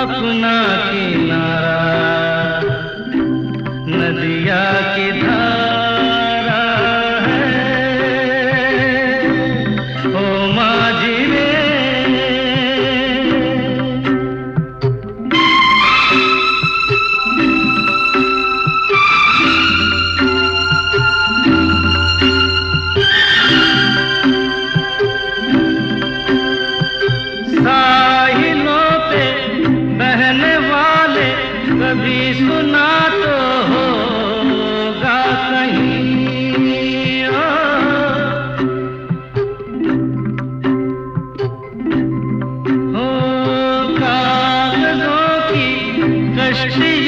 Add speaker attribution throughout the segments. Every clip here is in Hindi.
Speaker 1: अपना किनारा नदिया के सुना तो होगा कहीं। ओ, हो कागजों की कश्तियों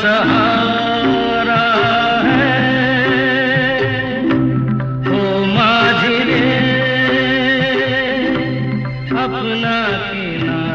Speaker 1: सहारा है। ओ अपना किनारा